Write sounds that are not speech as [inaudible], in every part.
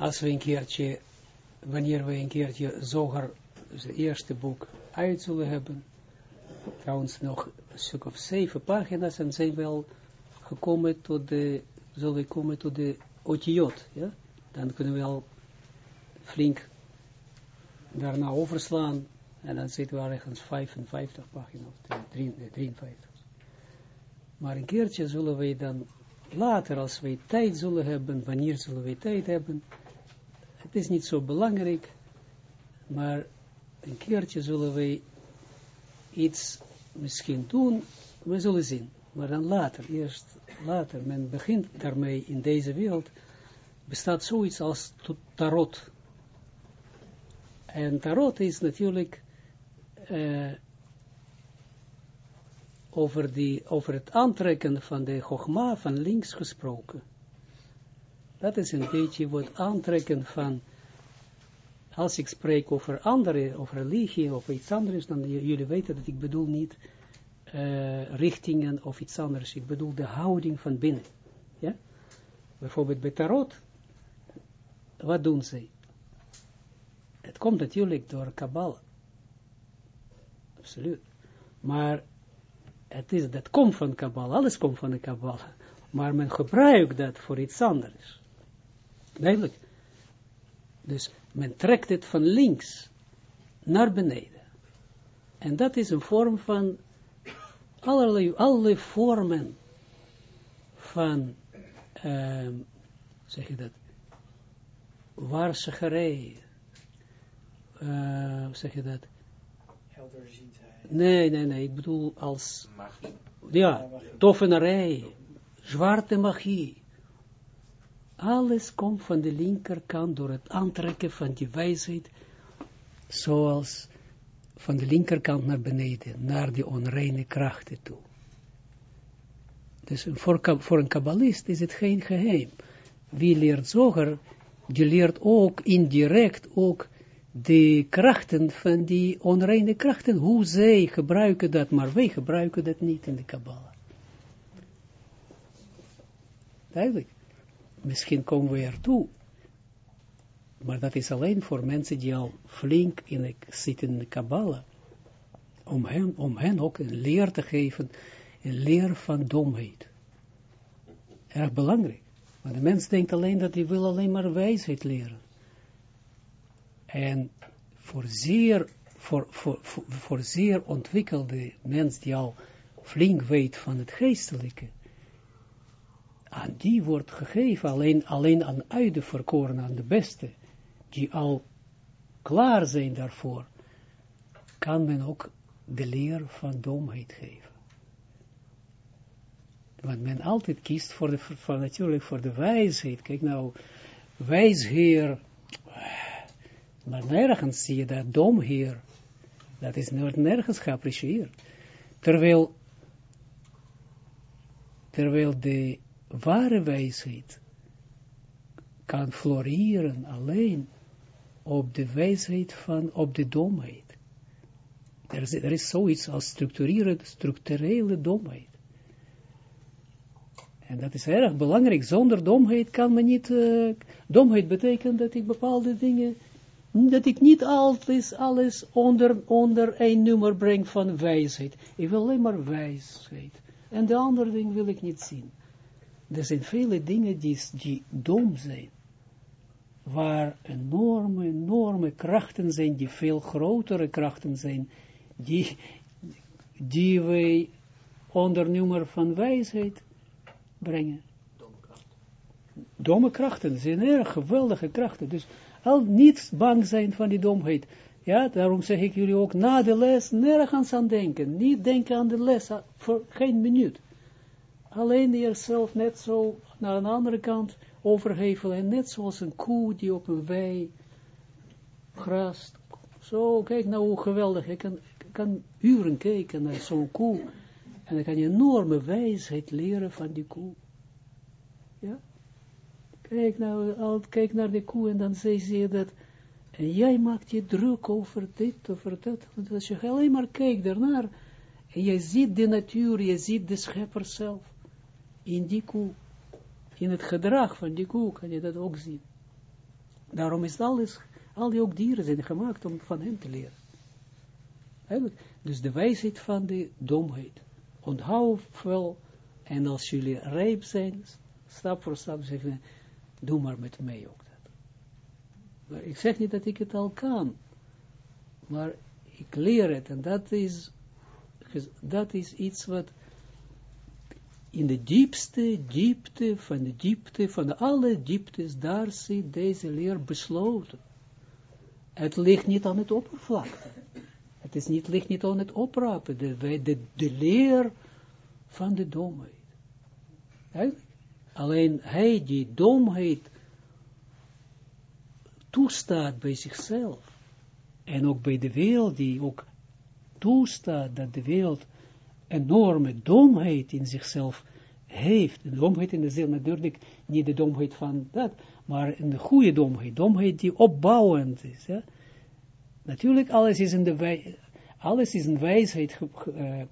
als we een keertje, wanneer we een keertje Zoger, dus het eerste boek, uit zullen hebben, trouwens nog een stuk of zeven pagina's, en zijn wel gekomen tot de, zullen we komen tot de otiot, ja, dan kunnen we al flink daarna overslaan, en dan zitten we ergens 55 pagina's, 53. Maar een keertje zullen wij dan later, als wij tijd zullen hebben, wanneer zullen wij tijd hebben, het is niet zo belangrijk, maar een keertje zullen wij iets misschien doen, we zullen zien. Maar dan later, eerst later, men begint daarmee in deze wereld, bestaat zoiets als tarot. En tarot is natuurlijk uh, over, die, over het aantrekken van de Chogma van links gesproken. Dat is een beetje wat aantrekken van, als ik spreek over andere, over religie of iets anders, dan jullie weten dat ik bedoel niet uh, richtingen of iets anders. Ik bedoel de houding van binnen. Ja? Bijvoorbeeld bij tarot, wat doen ze? Het komt natuurlijk door Kabbalah. Absoluut. Maar het is, dat komt van Kabbalah, alles komt van de Kabbalah. Maar men gebruikt dat voor iets anders. Duidelijk. Dus men trekt het van links naar beneden. En dat is een vorm van allerlei, allerlei vormen van, uh, zeg je dat, waarzeggerij, uh, zeg je dat? Nee, nee, nee, ik bedoel als, magie. ja, toffenarij, zwarte magie. Alles komt van de linkerkant door het aantrekken van die wijsheid, zoals van de linkerkant naar beneden, naar die onreine krachten toe. Dus voor, voor een kabbalist is het geen geheim. Wie leert zoger, die leert ook indirect ook de krachten van die onreine krachten, hoe zij gebruiken dat, maar wij gebruiken dat niet in de Kabbalah. Duidelijk. Misschien komen we ertoe, maar dat is alleen voor mensen die al flink in zitten in de Kabbalah, om hen, om hen ook een leer te geven, een leer van domheid. Erg belangrijk. Maar de mens denkt alleen dat hij wil alleen maar wijsheid leren. En voor zeer, voor, voor, voor, zeer ontwikkelde mens die al flink weet van het geestelijke, aan die wordt gegeven, alleen, alleen aan verkoren aan de beste, die al klaar zijn daarvoor, kan men ook de leer van domheid geven. Want men altijd kiest voor de, voor, natuurlijk voor de wijsheid. Kijk nou, wijsheer, maar nergens zie je dat domheer. Dat is nergens geapprecieerd. Terwijl, terwijl de ware wijsheid kan floreren alleen op de wijsheid van, op de domheid. Er is, er is zoiets als structurele, domheid. En dat is erg belangrijk. Zonder domheid kan men niet, uh, domheid betekent dat ik bepaalde dingen dat ik niet altijd alles onder, onder een nummer breng van wijsheid. Ik wil alleen maar wijsheid. En de andere dingen wil ik niet zien. Er zijn vele dingen die, die dom zijn. Waar enorme, enorme krachten zijn, die veel grotere krachten zijn, die, die wij onder nummer van wijsheid brengen. Domme krachten. Domme krachten zijn erg geweldige krachten. Dus al niet bang zijn van die domheid. Ja, daarom zeg ik jullie ook na de les nergens aan denken. Niet denken aan de les voor geen minuut. Alleen jezelf net zo naar een andere kant overhevelen. Net zoals een koe die op een wei grast. Zo, kijk nou hoe geweldig. Ik kan, kan uren kijken naar zo'n koe. En dan kan je enorme wijsheid leren van die koe. Ja? Kijk nou, al, kijk naar de koe en dan zie je dat. En jij maakt je druk over dit, over dat. Want als je alleen maar kijkt daarnaar. En je ziet de natuur, je ziet de schepper zelf. In die koe. in het gedrag van die koe kan je dat ook zien. Daarom is alles, al die ook dieren zijn gemaakt om van hem te leren. Dus de wijsheid van de domheid. Onthoud wel, en als jullie rijp zijn, stap voor stap zeggen, doe maar met mij ook dat. Maar ik zeg niet dat ik het al kan, maar ik leer het, en dat is, dat is iets wat in de diepste diepte van de diepte van alle dieptes, daar zit deze leer besloten. Het ligt niet aan het oppervlakte. Het is niet, ligt niet aan het oprapen, de, de, leer van de domheid. Alleen hij die domheid toestaat bij zichzelf, en ook bij de wereld, die ook toestaat dat de wereld enorme domheid in zichzelf heeft. De domheid in de zin natuurlijk niet de domheid van dat, maar een goede domheid. Domheid die opbouwend is. Ja? Natuurlijk, alles is in de alles is in wijsheid uh,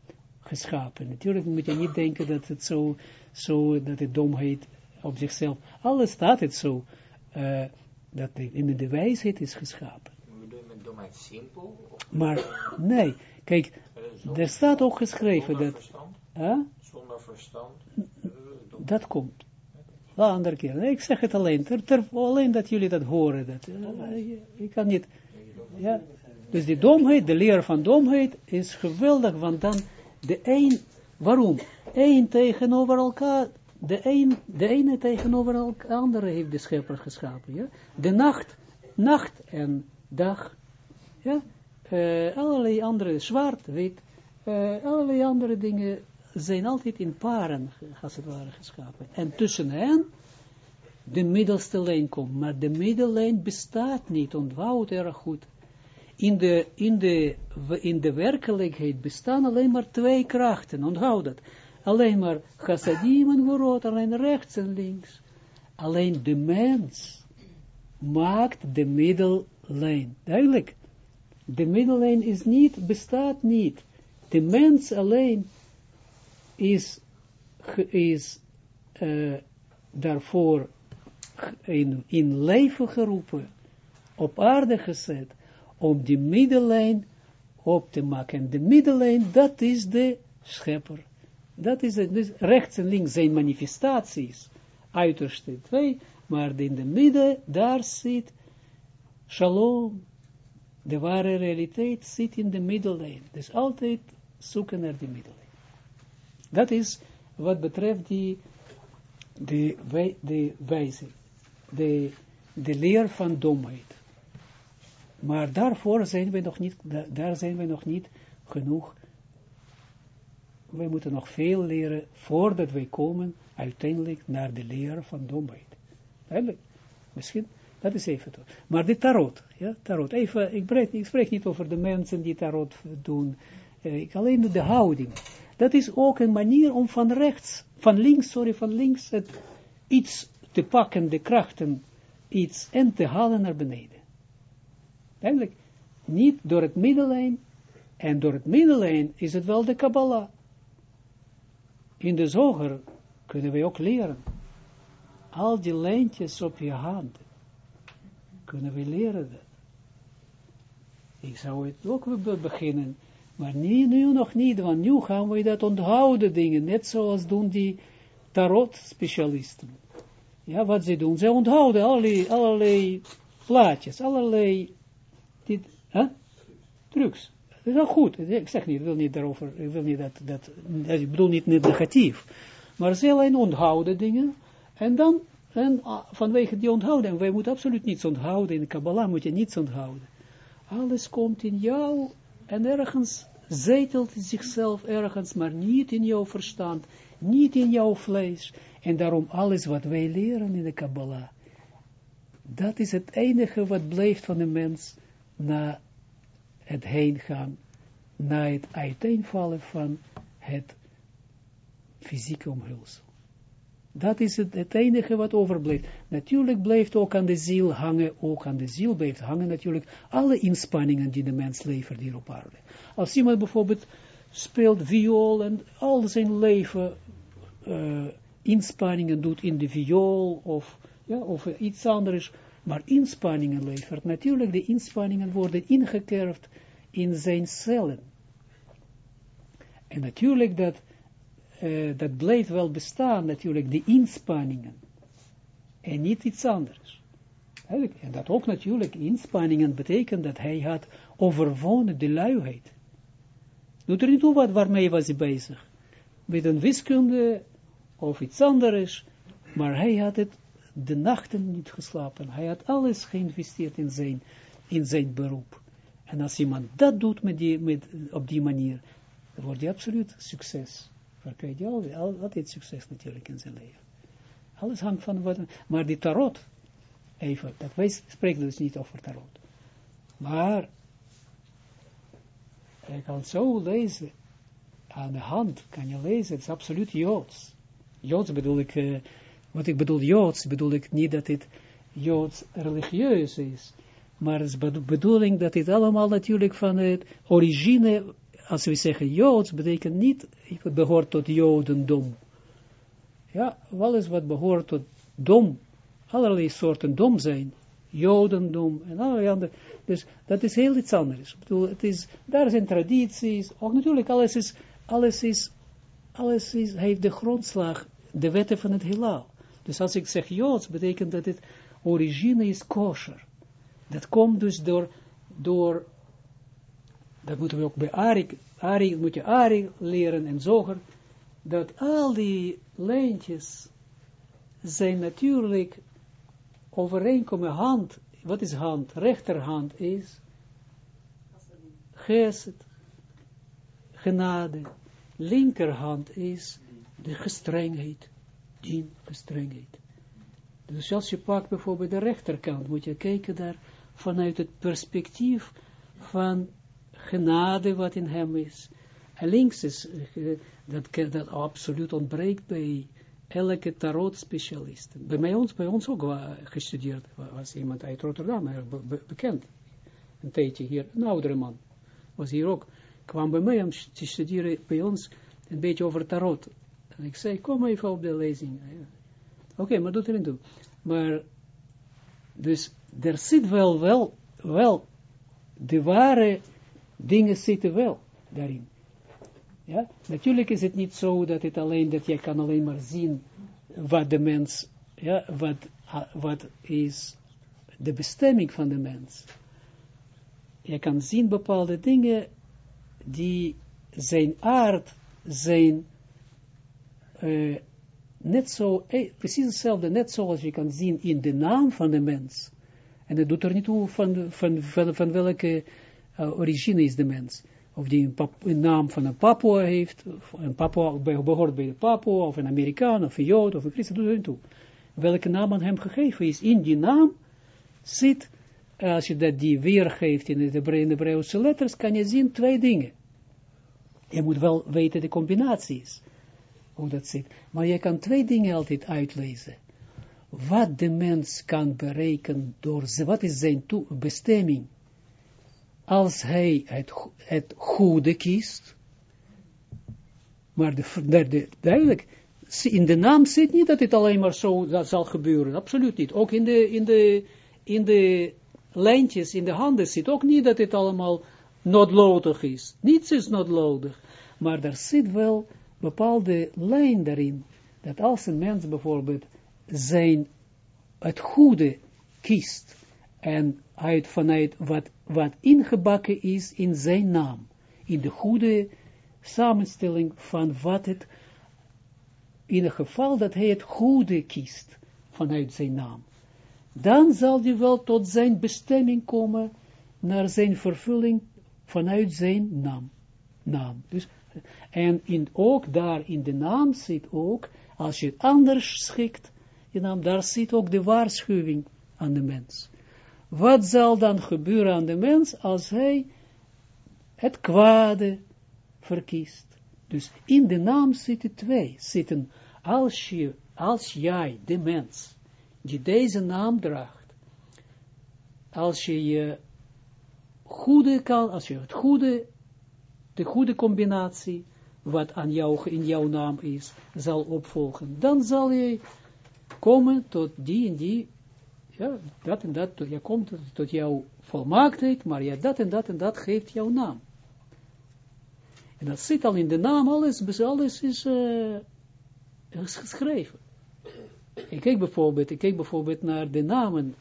geschapen. Natuurlijk moet je niet denken dat het zo, zo dat de domheid op zichzelf, alles staat het zo, uh, dat in de wijsheid is geschapen. Bedoel je met domheid simpel? Maar, nee, kijk, er staat ook geschreven zonder dat... Verstand? Huh? Zonder verstand? Dat komt. De andere keer. Nee, ik zeg het alleen. Ter, ter, alleen dat jullie dat horen. Dat, uh, ik kan niet. Ja. Dus die domheid, de leer van domheid is geweldig. Want dan de een. Waarom? Eén tegenover elkaar. De, een, de ene tegenover elkaar andere heeft de schepper geschapen. Ja? De nacht, nacht en dag. Ja? Uh, allerlei andere, zwart, wit. Uh, allerlei andere dingen zijn altijd in paren, als het ware, geschapen. En tussen hen de middelste lijn komt. Maar de middellijn bestaat niet, onthoud erg goed. In de, in, de, in de werkelijkheid bestaan alleen maar twee krachten, onthoud dat. Alleen maar chassadim en gorot, alleen rechts en links. Alleen de mens maakt de middellijn. Duidelijk. De middellijn is niet, bestaat niet. De mens alleen is, is uh, daarvoor in, in leven geroepen, op aarde gezet, om die middellijn op te maken. De middellijn, dat is de schepper. Dat is. Dus rechts en links zijn manifestaties, uiterste twee, maar in de midden, daar zit shalom. De ware realiteit zit in de middellijn. Dus altijd zoeken naar de middellijn. Dat is wat betreft die, de, de wijze, de, de leer van domheid. Maar daarvoor zijn we nog niet, daar zijn we nog niet genoeg. We moeten nog veel leren voordat wij komen uiteindelijk naar de leer van domheid. Eigenlijk, misschien, dat is even toch. Maar de tarot, ja, tarot. Even, ik, spreek, niet over de mensen die tarot doen, eh, ik alleen de houding. Dat is ook een manier om van rechts, van links, sorry, van links het iets te pakken, de krachten, iets en te halen naar beneden. Eigenlijk niet door het middellijn, en door het middellijn is het wel de Kabbalah. In de zoger kunnen we ook leren. Al die lijntjes op je hand, kunnen we leren dat. Ik zou het ook beginnen maar nu, nog niet, want nu gaan we dat onthouden dingen, net zoals doen die tarot-specialisten. Ja, wat ze doen, ze onthouden allerlei, allerlei plaatjes, allerlei dit, trucs. Is goed, ik zeg niet, ik wil niet daarover, ik wil niet dat, dat ik bedoel niet negatief, maar ze alleen onthouden dingen, en dan, en ah, vanwege die onthouden, wij moeten absoluut niets onthouden, in de Kabbalah moet je niets onthouden. Alles komt in jou en ergens zetelt zichzelf ergens, maar niet in jouw verstand, niet in jouw vlees. En daarom alles wat wij leren in de Kabbalah, dat is het enige wat blijft van de mens na het heen gaan, na het uiteenvallen van het fysieke omhulsel. Dat is het, het enige wat overblijft. Natuurlijk blijft ook aan de ziel hangen, ook aan de ziel blijft hangen natuurlijk alle inspanningen die de mens levert hier op aarde. Als iemand bijvoorbeeld speelt viool en al zijn leven uh, inspanningen doet in de viool of, ja, of iets anders, maar inspanningen levert. Natuurlijk, de inspanningen worden ingekerfd in zijn cellen. En natuurlijk, dat, uh, dat blijft wel bestaan, natuurlijk, de inspanningen. En niet iets anders. En dat ook natuurlijk, inspanningen betekent dat hij had overwonnen de luiheid. Doet er niet toe wat, waarmee was hij bezig. Met een wiskunde of iets anders, maar hij had het de nachten niet geslapen. Hij had alles geïnvesteerd in zijn, in zijn beroep. En als iemand dat doet met die, met, op die manier, dan wordt hij absoluut succes. Verkrijgt hij altijd, altijd succes natuurlijk in zijn leven. Alles hangt van wat, maar die tarot, even, dat wij spreken dus niet over tarot. Maar, je kan zo lezen, aan de hand kan je lezen, het is absoluut Joods. Joods bedoel ik, uh, wat ik bedoel Joods, bedoel ik niet dat het Joods religieus is, maar het de bedoeling dat dit allemaal natuurlijk van het origine, als we zeggen Joods, betekent niet, het behoort tot Jodendom. Ja, alles wat behoort tot dom, allerlei soorten dom zijn, Jodendom en allerlei andere, dus dat is heel iets anders. Ik bedoel, het is, daar zijn tradities, ook natuurlijk alles is, alles is, alles is, heeft de grondslag, de wetten van het heelal. Dus als ik zeg Joods, betekent dat het origine is kosher. Dat komt dus door, door dat moeten we ook bij Ari, Ari moet je Ari leren en zoger, dat al die lijntjes zijn natuurlijk overeenkomen hand, wat is hand? Rechterhand is geset, genade, linkerhand is de gestrengheid, die gestrengheid. Dus als je pakt bijvoorbeeld de rechterkant, moet je kijken daar vanuit het perspectief van genade wat in hem is. En links is, uh, dat, dat absoluut ontbreekt bij elke tarot-specialist. Bij, mij ons, bij ons ook gestudeerd was iemand uit Rotterdam, be, be, bekend. Een tijdje hier, een oudere man, was hier ook, kwam bij mij om te studeren bij ons een beetje over tarot. En ik zei, kom even op de lezing. Oké, maar doe erin toe. Maar, dus, er zit wel, wel, wel, de ware dingen zitten wel daarin. Ja, natuurlijk is het niet zo dat het alleen, dat je kan alleen maar zien wat de mens, ja, wat, wat is de bestemming van de mens. Je kan zien bepaalde dingen die zijn aard zijn uh, net zo, eh, precies hetzelfde, net zoals je kan zien in de naam van de mens. En het doet er niet toe van, van, van, welke uh, origine is de mens. Of die een, naam van een Papua heeft, of een Papua behoort bij de Papua, of een Amerikaan, of een Jood, of een Christen, doet er niet toe. Welke naam aan hem gegeven is. In die naam zit, als je dat die weergeeft in de, in de letters, kan je zien twee dingen. Je moet wel weten de combinaties hoe dat zit. Maar je kan twee dingen altijd uitlezen. Wat de mens kan bereiken door, wat is zijn bestemming, als hij het, het goede kiest, maar de, de, duidelijk, in de naam zit niet dat het alleen maar zo dat zal gebeuren, absoluut niet. Ook in de, in de, in de lijntjes, in de handen zit ook niet dat het allemaal noodlodig is. Niets is noodlodig, maar er zit wel bepaalde lijn daarin, dat als een mens bijvoorbeeld zijn, het goede kiest, en uit vanuit wat, wat ingebakken is in zijn naam, in de goede samenstelling van wat het, in het geval dat hij het goede kiest, vanuit zijn naam, dan zal hij wel tot zijn bestemming komen, naar zijn vervulling vanuit zijn naam. naam. Dus en in, ook daar in de naam zit ook, als je het anders schikt, je naam, daar zit ook de waarschuwing aan de mens. Wat zal dan gebeuren aan de mens als hij het kwade verkiest? Dus in de naam zitten twee, zitten, als, je, als jij, de mens, die deze naam draagt, als je je goede kan, als je het goede, de goede combinatie wat aan jou, in jouw naam is, zal opvolgen. Dan zal je komen tot die en die, ja, dat en dat, je komt tot jouw volmaaktheid, maar ja, dat en dat en dat geeft jouw naam. En dat zit al in de naam, alles, alles is, uh, is geschreven. Ik kijk bijvoorbeeld, ik kijk bijvoorbeeld naar de namen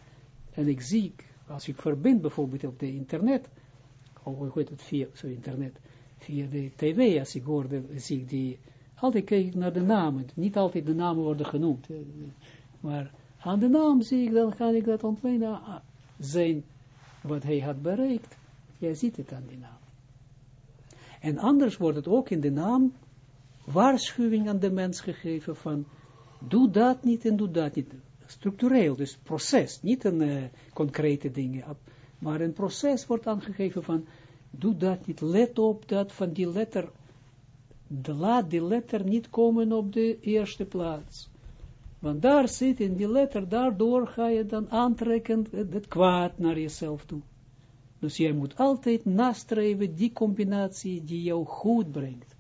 en ik zie, als ik verbind bijvoorbeeld op de internet, of hoe heet het via, zo internet, via de tv, als ik hoorde, zie ik die, altijd kijk naar de namen, niet altijd de namen worden genoemd, maar aan de naam zie ik, dan kan ik dat ontwijnen, ah, zijn wat hij had bereikt, jij ziet het aan die naam. En anders wordt het ook in de naam waarschuwing aan de mens gegeven van, doe dat niet en doe dat niet. Structureel, dus proces, niet een uh, concrete dingen, maar een proces wordt aangegeven van, doe dat niet, let op dat van die letter, de laat die letter niet komen op de eerste plaats. Want daar zit in die letter, daardoor ga je dan aantrekken het kwaad naar jezelf toe. Dus jij moet altijd nastreven die combinatie die jou goed brengt.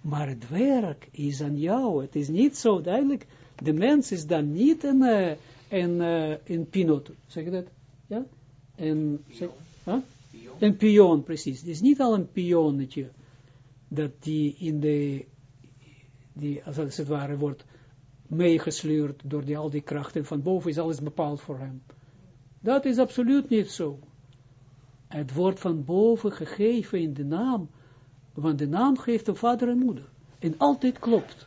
Maar het werk is aan jou. Het is niet zo duidelijk. De mens is dan niet een, een, uh, een pinot. Zeg je dat? Ja? Een, zeg, huh? Een pion, precies. Het is niet al een pionnetje dat die in de, die als het ware wordt meegesleurd door die, al die krachten van boven, is alles bepaald voor hem. Dat is absoluut niet zo. Het wordt van boven gegeven in de naam, want de naam geeft de vader en moeder. En altijd klopt.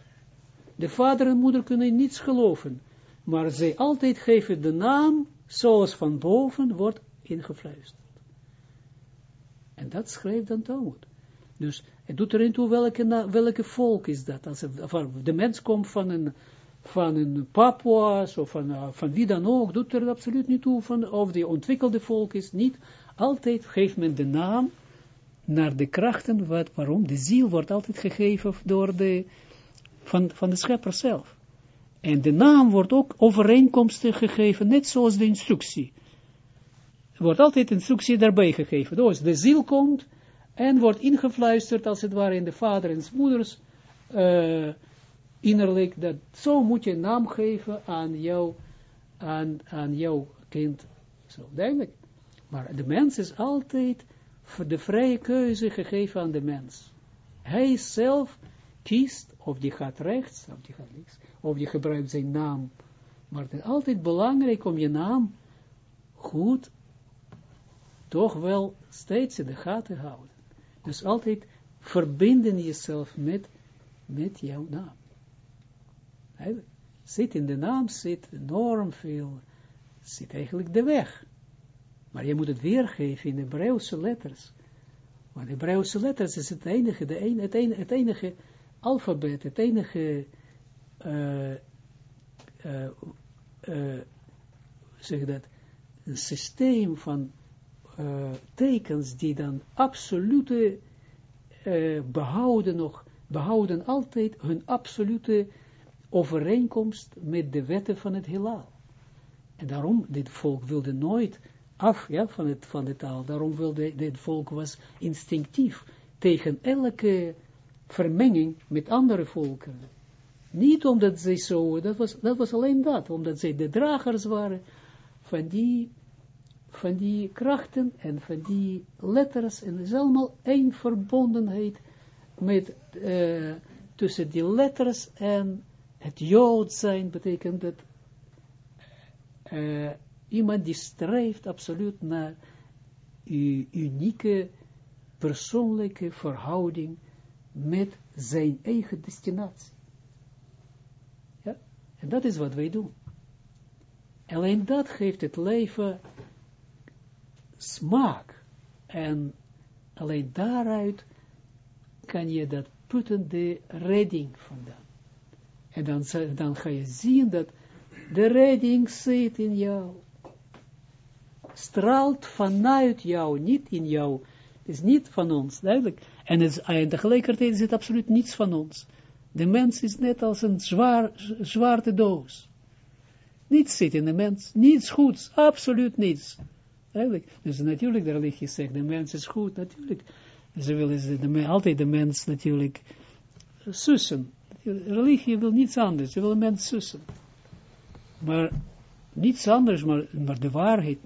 De vader en moeder kunnen niets geloven, maar zij altijd geven de naam, zoals van boven wordt ingefluisterd. En dat schrijft dan Talmud. Dus het doet erin toe welke, welke volk is dat. Als de mens komt van een, van een Papua's of van, uh, van wie dan ook, doet er absoluut niet toe van, of die ontwikkelde volk is, niet. Altijd geeft men de naam naar de krachten, wat, waarom? De ziel wordt altijd gegeven door de, van, van de schepper zelf. En de naam wordt ook overeenkomstig gegeven, net zoals de instructie. Wordt altijd instructie daarbij gegeven. Dus de ziel komt en wordt ingefluisterd, als het ware in de vader en moeders uh, innerlijk, dat zo moet je naam geven aan, jou, aan, aan jouw kind. Zo, duidelijk. Maar de mens is altijd voor de vrije keuze gegeven aan de mens. Hij zelf kiest of die gaat rechts, of die gaat links, of die gebruikt zijn naam. Maar het is altijd belangrijk om je naam goed, toch wel steeds in de gaten houden. Dus altijd verbinden jezelf met, met jouw naam. Zit in de naam, zit enorm veel, zit eigenlijk de weg. Maar je moet het weergeven in Hebreeuwse letters. Want Hebreeuwse letters is het enige, de het, enige, het enige alfabet, het enige, uh, uh, uh, zeg dat, een systeem van tekens die dan absolute behouden nog, behouden altijd hun absolute overeenkomst met de wetten van het heelal. En daarom, dit volk wilde nooit af ja, van, het, van de taal. Daarom wilde dit volk was instinctief tegen elke vermenging met andere volken. Niet omdat zij zo, dat was, dat was alleen dat, omdat zij de dragers waren van die, van die krachten en van die letters. En is allemaal één verbondenheid met, uh, tussen die letters en het Jood zijn, betekent dat uh, Iemand die streeft absoluut naar unieke persoonlijke verhouding met zijn eigen destinatie. Ja, en dat is wat wij doen. Alleen dat geeft het leven smaak. En alleen daaruit kan je dat puttende redding vandaan. En dan, dan ga je zien dat de redding zit in jou straalt vanuit jou, niet in jou. Het is niet van ons, duidelijk. En, het, tegelijkertijd is absoluut niets van ons. De mens is net als een zwaar, zwarte doos. Niets zit in de mens, niets goeds, absoluut niets. Eigenlijk. Dus natuurlijk, de religie zegt, de mens is goed, natuurlijk. Ze willen de, altijd de mens natuurlijk sussen. Religie wil niets anders, ze wil een mens sussen. Maar niets anders, maar, maar de waarheid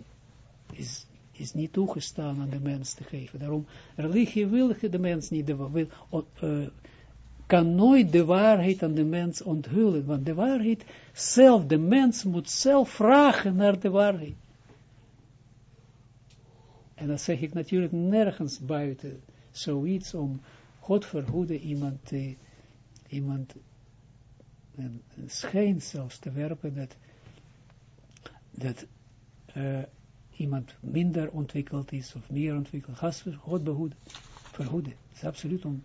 is, is niet toegestaan aan de mens te geven. Daarom, religie wil de mens niet, de, wil, uh, kan nooit de waarheid aan de mens onthullen, want de waarheid zelf, de mens moet zelf vragen naar de waarheid. En dat zeg ik natuurlijk nergens buiten zoiets om God verhoede iemand te, iemand een, schijn zelfs te werpen dat, dat uh, iemand minder ontwikkeld is of meer ontwikkeld. God behoede, verhoede. Het is absoluut om,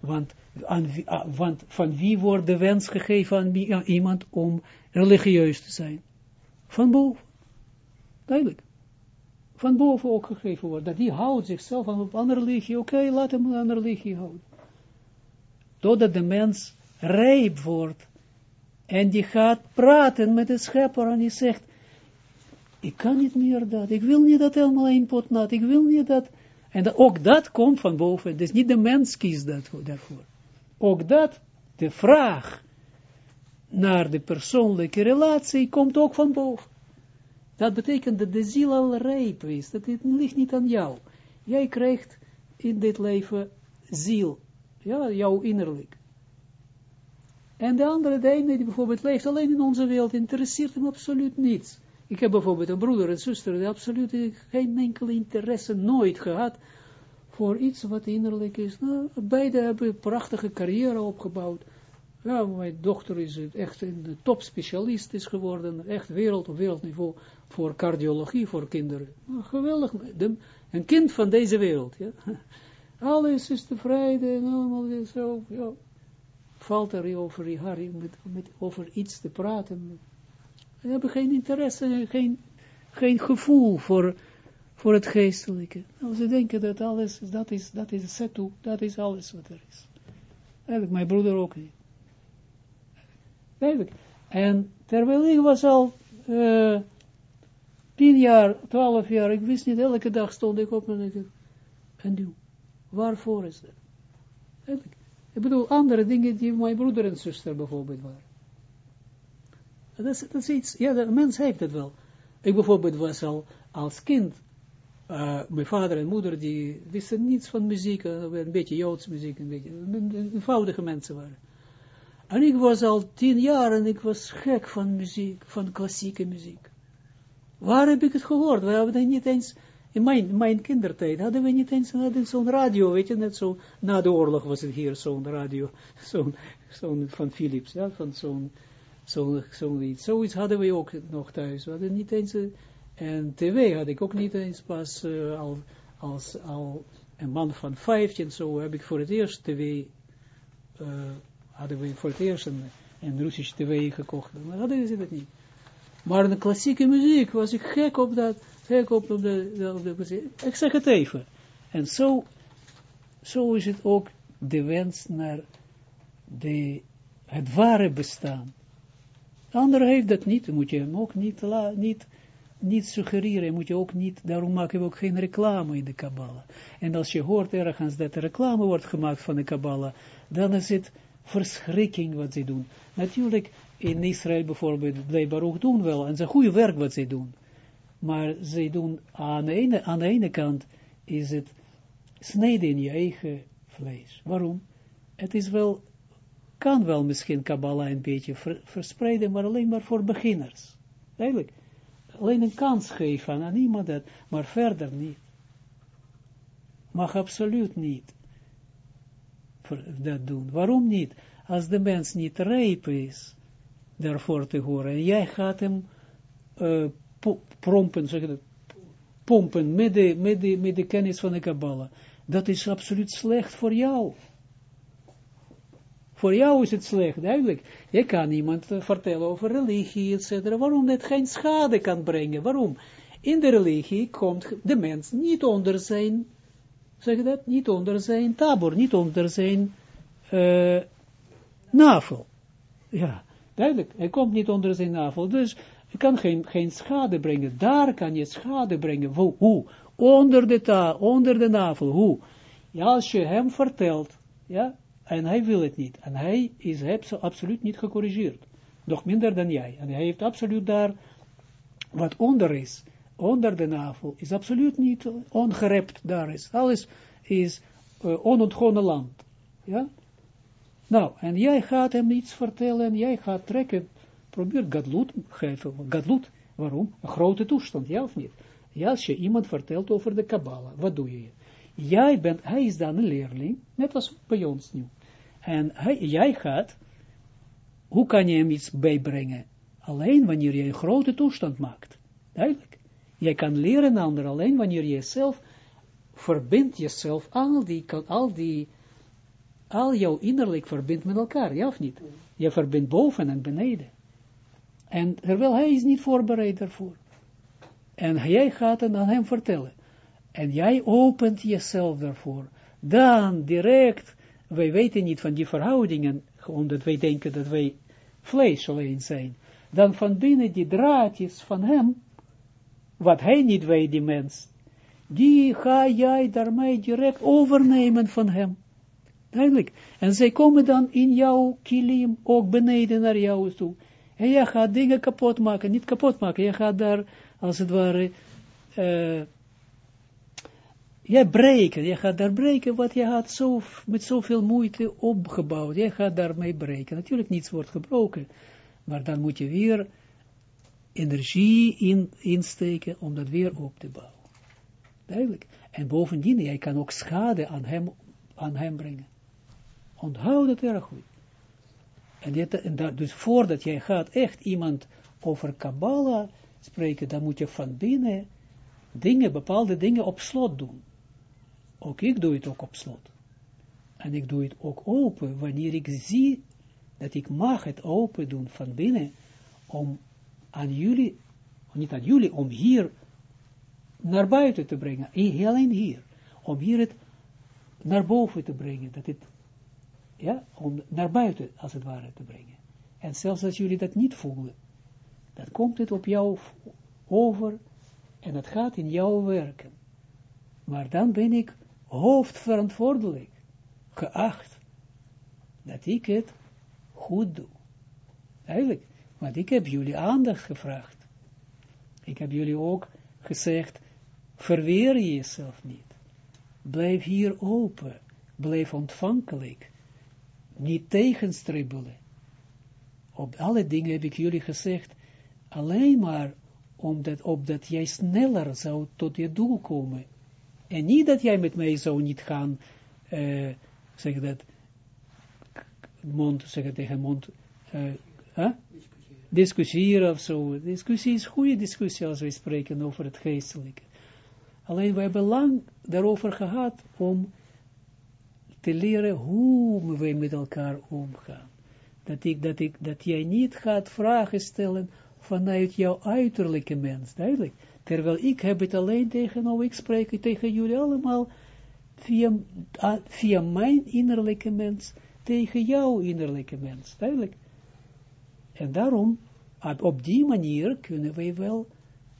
want, aan, want van wie wordt de wens gegeven aan, aan iemand om religieus te zijn? Van boven. Duidelijk van boven ook gegeven wordt, dat die houdt zichzelf aan een andere religie, oké, laat hem een religie houden. Totdat de mens rijp wordt, en die gaat praten met de schepper, en die zegt, ik kan niet meer dat, ik wil niet dat helemaal in pot nat, ik wil niet dat, en dat, ook dat komt van boven, dus niet de mens kiest dat, daarvoor. Ook dat, de vraag naar de persoonlijke relatie, komt ook van boven. Dat betekent dat de ziel al rijp is. Dat het ligt niet aan jou. Jij krijgt in dit leven ziel. Ja, jouw innerlijk. En de andere, de ene die bijvoorbeeld leeft alleen in onze wereld, interesseert hem absoluut niets. Ik heb bijvoorbeeld een broeder en zuster die absoluut geen enkele interesse nooit gehad voor iets wat innerlijk is. Nou, beide hebben een prachtige carrière opgebouwd. Ja, mijn dochter is echt een topspecialist is geworden, echt wereld op wereldniveau voor cardiologie voor kinderen. geweldig, een kind van deze wereld, ja. [laughs] Alles is tevreden en allemaal zo, ja. Valt er over, Harry, met, met, over iets te praten. Ze hebben geen interesse, geen, geen gevoel voor, voor het geestelijke. Nou, ze denken dat alles, dat is, dat is het dat is alles wat er is. Eigenlijk, mijn broeder ook niet. En terwijl ik was al uh, tien jaar, twaalf jaar, ik wist niet, elke dag stond ik op en ik en nu, waarvoor is dat? Eigenlijk. Ik bedoel, andere dingen die mijn broeder en zuster bijvoorbeeld waren. Dat is, dat iets, ja, de mens heeft het wel. Ik bijvoorbeeld was al als kind, uh, mijn vader en moeder, die wisten niets van muziek, uh, een beetje Joods muziek, een beetje, eenvoudige mensen waren. En ik was al tien jaar en ik was gek van muziek, van klassieke muziek. Waar heb ik het gehoord? We hebben niet eens, in mijn, mijn kindertijd hadden we niet eens zo'n radio, weet je, net zo, na de oorlog was het hier zo'n radio, [laughs] zo'n van Philips, ja, van zo'n, zo'n, zo'n iets. Zoiets hadden we ook nog thuis. We hadden niet eens, en tv had ik ook niet eens pas uh, al, als, al een man van vijftien, zo heb ik voor het eerst tv, uh, hadden we voor het eerst een, een Russische tv gekocht. Maar hadden ze dat niet. Maar de klassieke muziek was ik gek op dat, gek op, op, de, op muziek. Ik zeg het even. En zo, zo is het ook de wens naar de, het ware bestaan. De ander heeft dat niet, moet je hem ook niet, niet, niet suggereren, moet je ook niet, daarom maken we ook geen reclame in de Kabbalah. En als je hoort ergens dat er reclame wordt gemaakt van de Kabbalah, dan is het verschrikking wat ze doen. Natuurlijk, in Israël bijvoorbeeld, blijkbaar ook doen wel, en een goede werk wat ze doen. Maar ze doen aan de, ene, aan de ene kant is het snijden in je eigen vlees. Waarom? Het is wel, kan wel misschien Kabbalah een beetje verspreiden, maar alleen maar voor beginners. Eigenlijk, alleen een kans geven aan iemand dat, maar verder niet. Mag absoluut niet dat doen. Waarom niet? Als de mens niet rijp is, daarvoor te horen. En jij gaat hem prompen, zeg pompen met de, kennis van de Kabbalah. Dat is absoluut slecht voor jou. Voor jou is het slecht, duidelijk. Je kan iemand vertellen over religie, etc. Waarom dat geen schade kan brengen? Waarom? In de religie komt de mens niet onder zijn, zeg je dat, niet onder zijn tabor, niet onder zijn uh, navel. Ja, Duidelijk, hij komt niet onder zijn navel, dus je kan geen, geen schade brengen. Daar kan je schade brengen. Hoe? Onder de ta, onder de navel. Hoe? Ja, als je hem vertelt, ja, en hij wil het niet. En hij is absoluut niet gecorrigeerd. Nog minder dan jij. En hij heeft absoluut daar, wat onder is, onder de navel, is absoluut niet ongerept daar is. Alles is uh, onontgonnen land. Ja? Nou, en jij gaat hem iets vertellen, jij gaat trekken, probeer gadlut geven, gadlut, waarom? Een grote toestand, ja of niet? Ja, als je iemand vertelt over de Kabbalah, wat doe je? Jij bent, hij is dan een leerling, net als bij ons nu. En hij, jij gaat, hoe kan je hem iets bijbrengen? Alleen wanneer je een grote toestand maakt. Duidelijk. Jij kan leren ander alleen wanneer je zelf verbindt jezelf, al die, al die, al jouw innerlijk verbindt met elkaar, ja of niet? Je verbindt boven en beneden. En terwijl hij is niet voorbereid daarvoor. En jij gaat het aan hem vertellen. En jij opent jezelf daarvoor. Dan direct, wij weten niet van die verhoudingen, omdat wij denken dat wij vlees alleen zijn. Dan van binnen die draadjes van hem, wat hij niet weet, die mens, die ga jij daarmee direct overnemen van hem. Duidelijk. En zij komen dan in jouw kilim, ook beneden naar jou toe. En jij gaat dingen kapot maken, niet kapot maken, je gaat daar, als het ware, uh, jij breken, je gaat daar breken wat je had zo, met zoveel moeite opgebouwd, je gaat daarmee breken. Natuurlijk niets wordt gebroken, maar dan moet je weer energie in, insteken om dat weer op te bouwen. Duidelijk. En bovendien, jij kan ook schade aan hem, aan hem brengen. Onthoud het erg goed. En, dit, en dus voordat jij gaat echt iemand over Kabbalah spreken, dan moet je van binnen dingen, bepaalde dingen op slot doen. Ook ik doe het ook op slot. En ik doe het ook open, wanneer ik zie dat ik mag het open doen van binnen, om aan jullie, niet aan jullie, om hier naar buiten te brengen, alleen hier, om hier het naar boven te brengen, dat het, ja, om naar buiten, als het ware, te brengen. En zelfs als jullie dat niet voelen, dan komt het op jou over, en het gaat in jou werken. Maar dan ben ik hoofdverantwoordelijk, geacht, dat ik het goed doe. Eigenlijk, want ik heb jullie aandacht gevraagd. Ik heb jullie ook gezegd, verweer je jezelf niet. Blijf hier open, blijf ontvankelijk, niet tegenstribbelen. Op alle dingen heb ik jullie gezegd, alleen maar omdat, opdat jij sneller zou tot je doel komen. En niet dat jij met mij zou niet gaan, uh, zeg dat, mond, zeg tegen mond, uh? Discussiëren of zo. Discussie is goede discussie als we spreken over het geestelijke. Alleen we hebben lang daarover gehad om te leren hoe we met elkaar omgaan. Dat, ik, dat, ik, dat jij niet gaat vragen stellen vanuit jouw uiterlijke mens, duidelijk. Terwijl ik heb het alleen tegenover, ik spreek tegen jullie allemaal via, via mijn innerlijke mens, tegen jouw innerlijke mens, duidelijk. En daarom, op die manier kunnen wij wel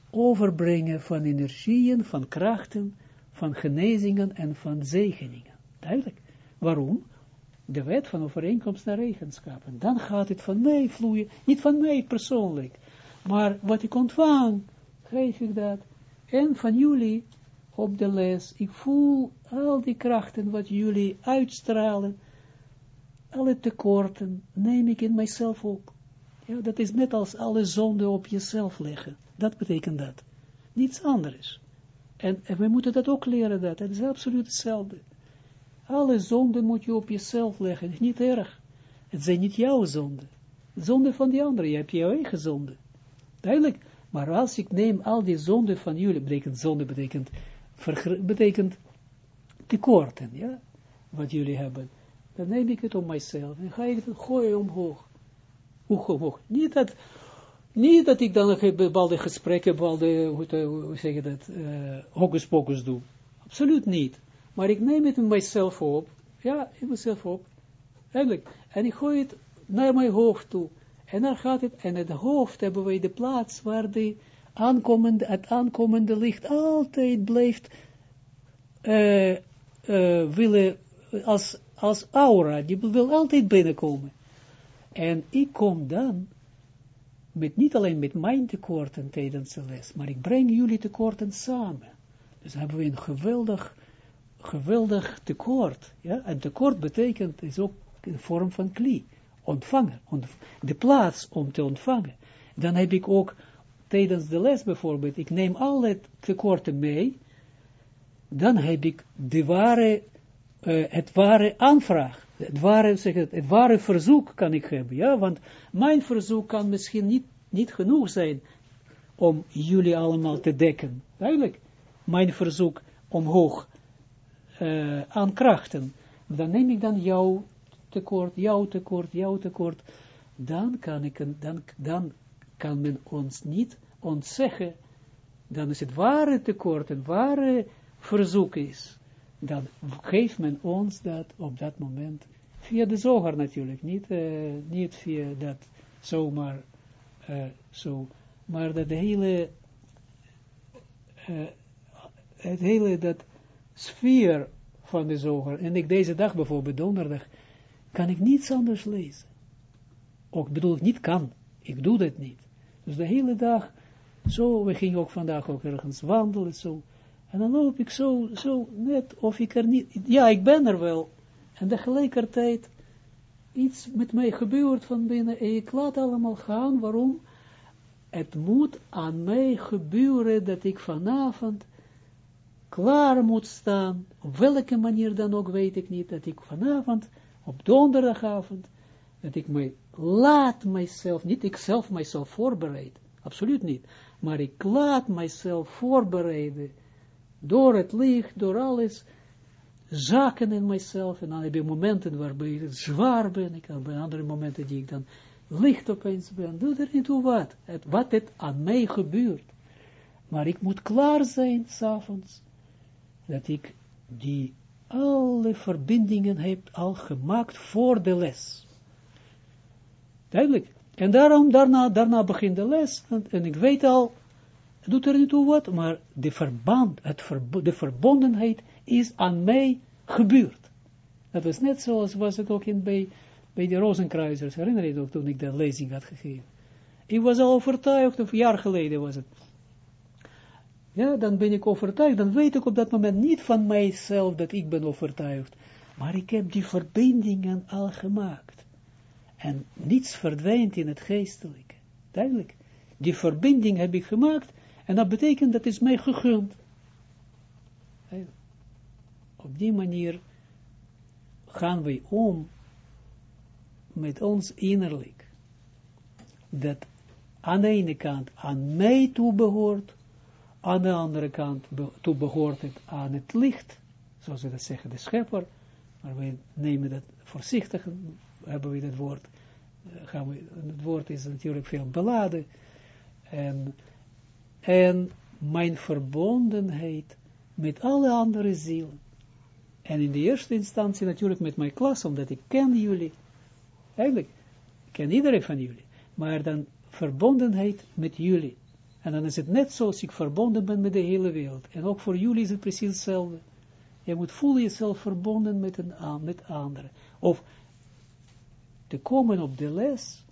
overbrengen van energieën, van krachten, van genezingen en van zegeningen. Duidelijk. Waarom? De wet van overeenkomst naar eigenschappen. Dan gaat het van mij vloeien, niet van mij persoonlijk, maar wat ik ontvang, geef ik dat. En van jullie op de les, ik voel al die krachten wat jullie uitstralen, alle tekorten, neem ik in mijzelf op. Ja, dat is net als alle zonden op jezelf leggen. Dat betekent dat. Niets anders. En, en we moeten dat ook leren, dat. Het is absoluut hetzelfde. Alle zonden moet je op jezelf leggen. Het is niet erg. Het zijn niet jouw zonden. Zonden van die anderen. Je hebt jouw eigen zonde. Duidelijk. Maar als ik neem al die zonden van jullie, betekent zonde, betekent, betekent tekorten, ja, wat jullie hebben, dan neem ik het op mijzelf en ga ik het gooien omhoog. Hoe Niet dat, niet dat ik dan bepaalde gesprekken, bepaalde, hoe, zeg je dat, uh, hocus pocus doe. Absoluut niet. Maar ik neem het in mijzelf op. Ja, in mijzelf op. Eigenlijk. En ik gooi het naar mijn hoofd toe. En dan gaat het, en het hoofd hebben wij de plaats waar de aankomende, het aankomende licht altijd blijft uh, willen, als, als aura, die wil altijd binnenkomen. En ik kom dan, met, niet alleen met mijn tekorten tijdens de les, maar ik breng jullie tekorten samen. Dus hebben we een geweldig, geweldig tekort. Ja? En tekort betekent, is ook een vorm van kli, ontvangen, de plaats om te ontvangen. Dan heb ik ook tijdens de les bijvoorbeeld, ik neem alle tekorten mee, dan heb ik de ware, uh, het ware aanvraag, het ware, het, verzoek kan ik hebben, ja, want mijn verzoek kan misschien niet, niet genoeg zijn om jullie allemaal te dekken, duidelijk, mijn verzoek omhoog uh, aan krachten, dan neem ik dan jouw tekort, jouw tekort, jouw tekort, dan kan ik, dan, dan kan men ons niet ontzeggen, dan is het ware tekort, het ware verzoek is, dan geeft men ons dat op dat moment, via de zoger natuurlijk, niet, uh, niet via dat zomaar uh, zo, maar dat de hele, uh, het hele, dat sfeer van de zoger, en ik deze dag bijvoorbeeld donderdag, kan ik niets anders lezen. Ook bedoel ik niet kan, ik doe dat niet. Dus de hele dag, zo, we gingen ook vandaag ook ergens wandelen, zo. En dan loop ik zo, zo net, of ik er niet, ja, ik ben er wel. En tegelijkertijd, iets met mij gebeurt van binnen, en ik laat allemaal gaan, waarom? Het moet aan mij gebeuren dat ik vanavond klaar moet staan, op welke manier dan ook, weet ik niet, dat ik vanavond, op donderdagavond, dat ik mij laat mijzelf, niet ik zelf mijzelf voorbereid, absoluut niet, maar ik laat mijzelf voorbereiden, door het licht, door alles, zaken in mijzelf, en dan heb je momenten waarbij ik zwaar ben, ik heb andere momenten die ik dan licht opeens ben, doe er niet toe wat, het, wat het aan mij gebeurt, maar ik moet klaar zijn, s'avonds, dat ik die alle verbindingen heb al gemaakt voor de les. Duidelijk. En daarom, daarna, daarna begint de les, en, ik weet al, het doet er niet toe wat, maar de verband, het de verbondenheid is aan mij gebeurd. Dat was net zoals was het ook in, bij, bij de Rozenkruisers, herinner je ook toen ik de lezing had gegeven. Ik was al overtuigd, een jaar geleden was het. Ja, dan ben ik overtuigd, dan weet ik op dat moment niet van mijzelf dat ik ben overtuigd. Maar ik heb die verbindingen al gemaakt. En niets verdwijnt in het geestelijke. Duidelijk. Die verbinding heb ik gemaakt en dat betekent dat is mij gegund. Op die manier gaan wij om met ons innerlijk. Dat aan de ene kant aan mij toe behoort, aan de andere kant toe behoort het aan het licht, zoals we dat zeggen, de schepper, maar wij nemen dat voorzichtig, hebben we dat woord, eh, gaan we, het woord is natuurlijk veel beladen, en en mijn verbondenheid met alle andere zielen. En in de eerste instantie natuurlijk met mijn klas, omdat ik ken jullie. Eigenlijk, ik ken iedereen van jullie. Maar dan verbondenheid met jullie. En dan is het net zoals ik verbonden ben met de hele wereld. En ook voor jullie is het precies hetzelfde. Je moet voelen jezelf verbonden met, een, met anderen. Of te komen op de les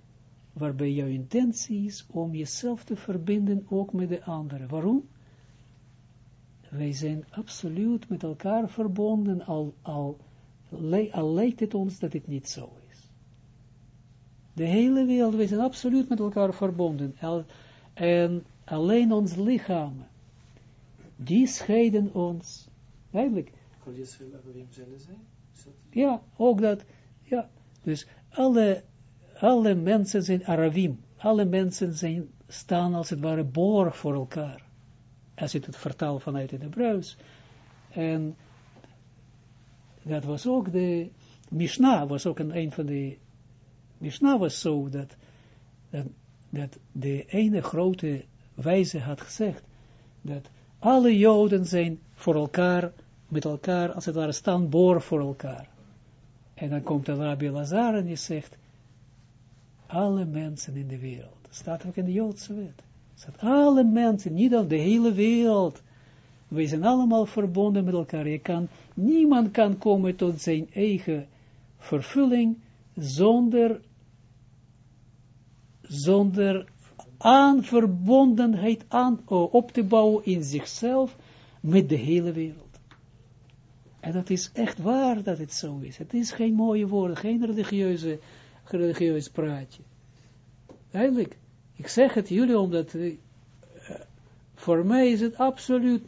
waarbij jouw intentie is om jezelf te verbinden ook met de anderen. Waarom? Wij zijn absoluut met elkaar verbonden, al, al, al lijkt het ons dat het niet zo is. De hele wereld, wij zijn absoluut met elkaar verbonden. en alleen ons lichaam, die scheiden ons. Eigenlijk. Kan je wie zullen zijn? Ja, ook dat. Ja, dus alle alle mensen zijn Aravim, alle mensen zijn, staan als het ware boor voor elkaar. Als je het vertaalt vanuit het Hebreeuws. En dat was ook de, Mishnah was ook een, een van de, Mishnah was zo dat, dat, dat de ene grote wijze had gezegd, dat alle Joden zijn voor elkaar, met elkaar, als het ware, staan boor voor elkaar. En dan komt de Rabbi Lazar en die zegt, alle mensen in de wereld. staat ook in de Joodse wet. Staat alle mensen, niet al de hele wereld. We zijn allemaal verbonden met elkaar. Je kan, niemand kan komen tot zijn eigen vervulling zonder, zonder aanverbondenheid aan, op te bouwen in zichzelf met de hele wereld. En dat is echt waar dat het zo is. Het is geen mooie woorden, geen religieuze, religieus praatje. Eigenlijk, ik zeg het jullie omdat, uh, voor mij is het absoluut,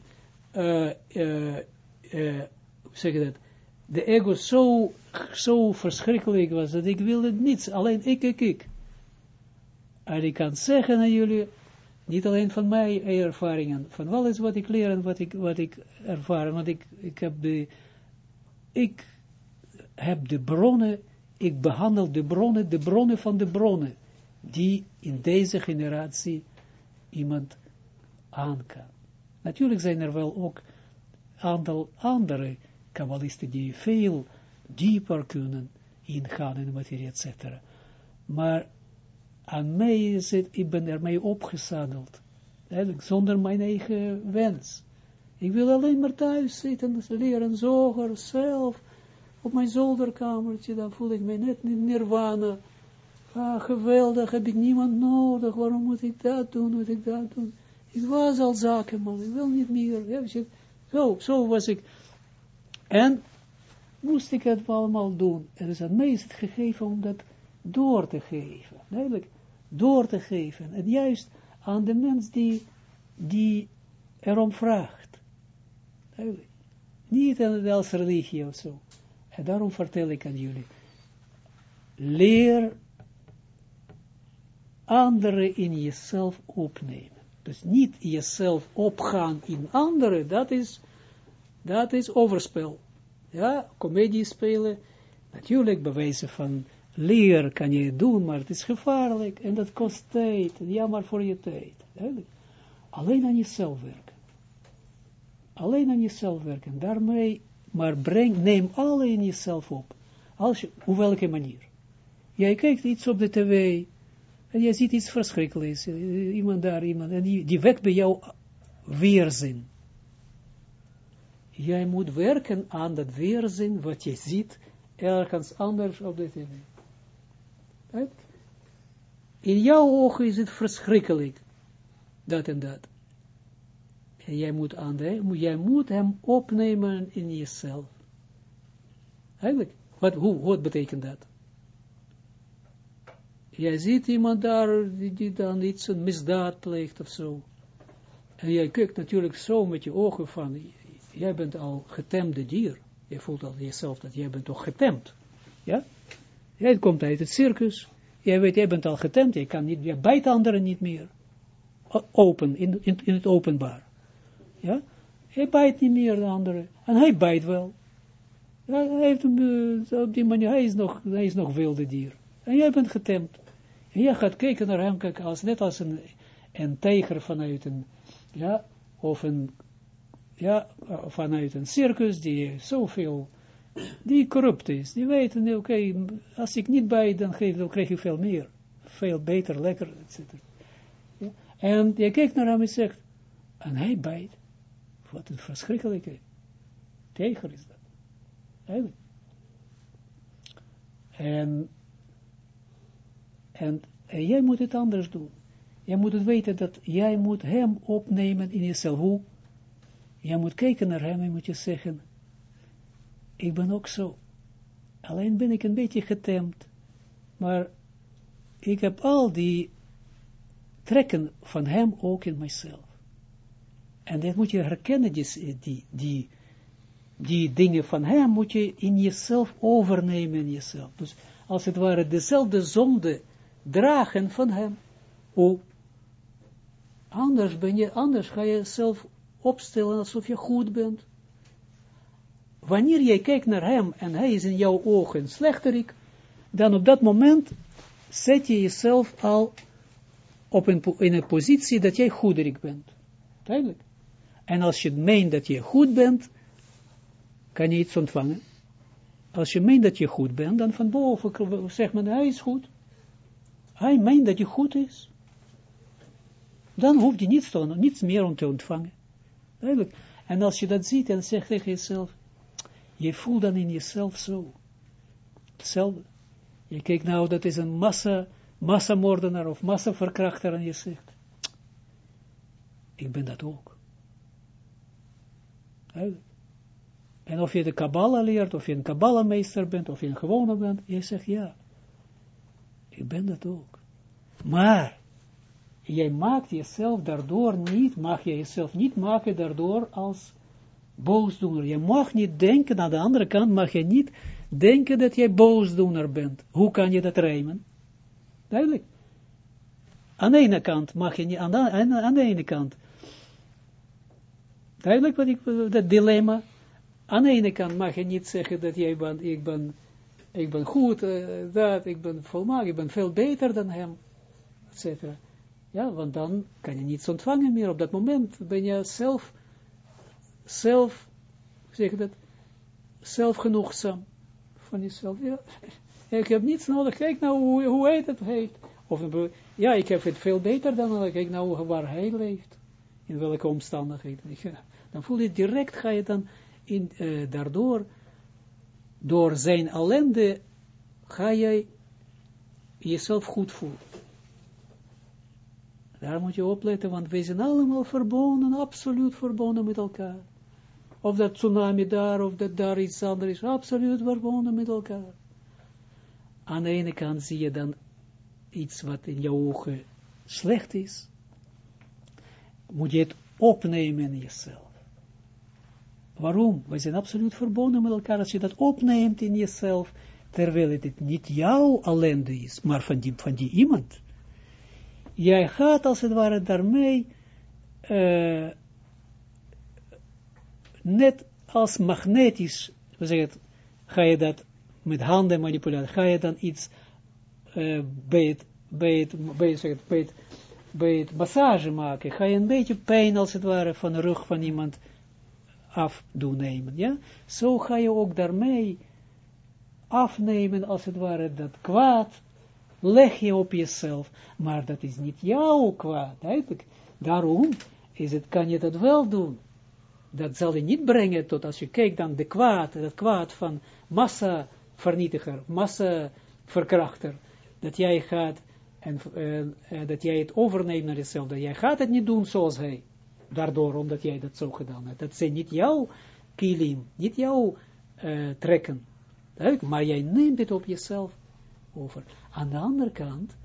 uh, uh, zeg dat, de ego zo, zo verschrikkelijk was, dat ik wilde niets, alleen ik, ik, ik. En ik kan zeggen aan jullie, niet alleen van mijn ervaringen, van alles wat ik leer en wat ik, wat ik ervaar, want ik, ik heb de, ik heb de bronnen, ik behandel de bronnen, de bronnen van de bronnen, die in deze generatie iemand aan kan. Natuurlijk zijn er wel ook aantal andere kabbalisten die veel dieper kunnen ingaan in de materie, etc. Maar aan mij is het, ik ben ermee opgezadeld. Eigenlijk zonder mijn eigen wens. Ik wil alleen maar thuis zitten, leren zoger, zelf, op mijn zolderkamertje, dan voel ik me net in nirvana. Ah, geweldig, heb ik niemand nodig, waarom moet ik dat doen, moet ik dat doen. Ik was al zakenman, ik wil niet meer. Zo, zo was ik. En moest ik het allemaal doen. Er is aan mij is het gegeven om dat door te geven. Duidelijk, door te geven. En juist aan de mens die, die erom vraagt. Duidelijk. Niet als religie of zo. En daarom vertel ik aan jullie. Leer anderen in jezelf opnemen. Dus niet jezelf opgaan in anderen, dat is, dat is overspel. Ja, comedie spelen, natuurlijk bewijzen van leer kan je doen, maar het is gevaarlijk en dat kost tijd, jammer voor je tijd. Alleen aan jezelf werken. Alleen aan jezelf werken, daarmee, maar breng, neem alle in jezelf op. Als je, op welke manier? Jij kijkt iets op de tv, en je ziet iets verschrikkelijks, iemand daar, iemand, en die, die wekt bij jou weerzin. Jij moet werken aan dat weerzin, wat je ziet, ergens anders op de tv. In jouw ogen is het verschrikkelijk, dat en dat. En jij moet, aan de, jij moet hem opnemen in jezelf. Eigenlijk, wat, hoe, wat betekent dat? Jij ziet iemand daar die, dan iets, een misdaad pleegt of zo. En jij kijkt natuurlijk zo met je ogen van, jij bent al getemde dier. Je voelt al jezelf dat jij bent toch getemd. Ja? Jij komt uit het circus. Jij weet, jij bent al getemd. Je kan niet, je bijt anderen niet meer. Open, in, in, het openbaar. Ja? Hij bijt niet meer de anderen. En hij bijt wel. hij heeft uh, op die manier, hij is nog, hij is nog wilde dier. En jij bent getemd. En jij gaat kijken naar hem, kijk, als, net als een, een tijger vanuit een, ja, of een, ja, vanuit een circus, die zoveel, die corrupt is. Die weten, oké, als ik niet bij, dan, dan krijg je veel meer. Veel beter, lekker, etc. Ja? En je kijkt naar hem en zegt, en hij bijt. Wat een verschrikkelijke tijger is dat. Eigenlijk. En en, jij moet het anders doen. Jij moet het weten dat jij moet hem opnemen in jezelf. Hoe? Jij moet kijken naar hem en moet je zeggen, ik ben ook zo. Alleen ben ik een beetje getemd. Maar ik heb al die trekken van hem ook in mijzelf. En dat moet je herkennen, die, die, die, die dingen van hem moet je in jezelf overnemen in jezelf. Dus als het ware dezelfde zonde dragen van hem. O, anders ben je, anders ga je zelf opstellen alsof je goed bent. Wanneer jij kijkt naar hem en hij is in jouw ogen slechterik, dan op dat moment zet je jezelf al op een, in een positie dat jij goederik bent. Duidelijk. En als je meent dat je goed bent, kan je iets ontvangen. Als je meent dat je goed bent, dan van boven zegt men, hij is goed hij meent dat je goed is, dan hoef je niets, te, niets meer om te ontvangen. Eigenlijk. En als je dat ziet en zegt tegen jezelf, je voelt dan in jezelf zo, Hetzelfde. Je kijkt nou, dat is een massa, massamoordenaar of massaverkrachter en je zegt, ik ben dat ook. En of je de Kabbalah leert, of je een Kabbalah-meester bent, of je een gewone bent, je zegt ja, ik ben dat ook. Maar, jij maakt jezelf daardoor niet, mag je jezelf niet maken daardoor als boosdoener. Je mag niet denken, aan de andere kant mag je niet denken dat jij boosdoener bent. Hoe kan je dat rijmen? Duidelijk. Aan de ene kant mag je niet, aan de, aan de ene kant. Duidelijk wat ik, dat dilemma. Aan de ene kant mag je niet zeggen dat jij bent, ik ben, ik ben goed, uh, dat, ik ben volmaakt, ik ben veel beter dan hem, etc. Ja, want dan kan je niets ontvangen meer. Op dat moment ben je zelf, zelf, zeg dat, zelfgenoegzaam van jezelf. Ja, ik heb niets nodig. Kijk nou hoe, hoe hij het heeft. Of, ja, ik heb het veel beter dan. Kijk nou waar hij leeft. In welke omstandigheden. Ja, dan voel je direct, ga je dan in, uh, daardoor, door zijn ellende, ga jij jezelf goed voelen. Daar moet je opletten, want wij zijn allemaal verbonden, absoluut verbonden met elkaar. Of dat tsunami daar, of dat daar iets anders is, absoluut verbonden met elkaar. Aan de ene kant zie je dan iets wat in jouw ogen slecht is, moet je het opnemen in jezelf. Waarom? We zijn absoluut verbonden met elkaar. Als je dat opneemt in jezelf, terwijl het niet jouw ellende is, maar van die, van die iemand. Jij gaat als het ware daarmee uh, net als magnetisch, we zeggen het, ga je dat met handen manipuleren, ga je dan iets uh, bij het massage maken, ga je een beetje pijn als het ware van de rug van iemand af doen nemen, ja, zo ga je ook daarmee afnemen, als het ware, dat kwaad, leg je op jezelf, maar dat is niet jouw kwaad. Daarom is het, kan je dat wel doen. Dat zal je niet brengen tot, als je kijkt dan de kwaad, dat kwaad van massavernietiger, massaverkrachter, dat jij gaat, en uh, dat jij het overneemt naar jezelf, dat jij gaat het niet doen zoals hij daardoor, omdat jij dat zo gedaan hebt. Dat zijn niet jouw kilim, niet jouw uh, trekken. Maar jij neemt het op jezelf over. Aan de andere kant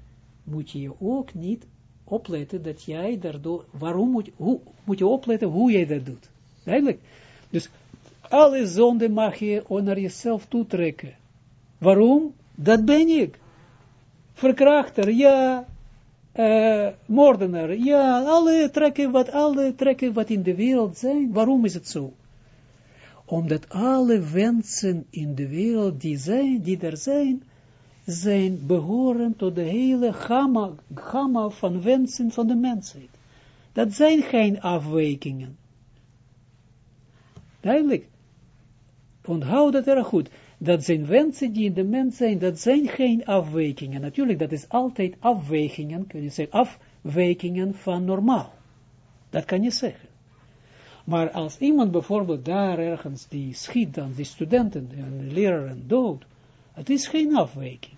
moet je ook niet opletten dat jij daardoor, waarom moet, moet je opletten hoe jij dat doet. Duidelijk. Dus alle zonde mag je naar jezelf toetrekken. Waarom? Dat ben ik. Verkrachter, ja, uh, moordenaar, ja, alle trekken, wat, alle trekken wat in de wereld zijn, waarom is het zo? Omdat alle wensen in de wereld die zijn, die er zijn, zijn behoren tot de hele gamma, gamma van wensen van de mensheid. Dat zijn geen afwijkingen. Duidelijk. Onthoud dat erg goed dat zijn wensen die in de mens zijn, dat zijn geen afwijkingen. Natuurlijk, dat is altijd afwijkingen, kun je zeggen, afwijkingen van normaal. Dat kan je zeggen. Maar als iemand bijvoorbeeld daar ergens, die schiet dan, die studenten en leraren dood, het is geen afwijking.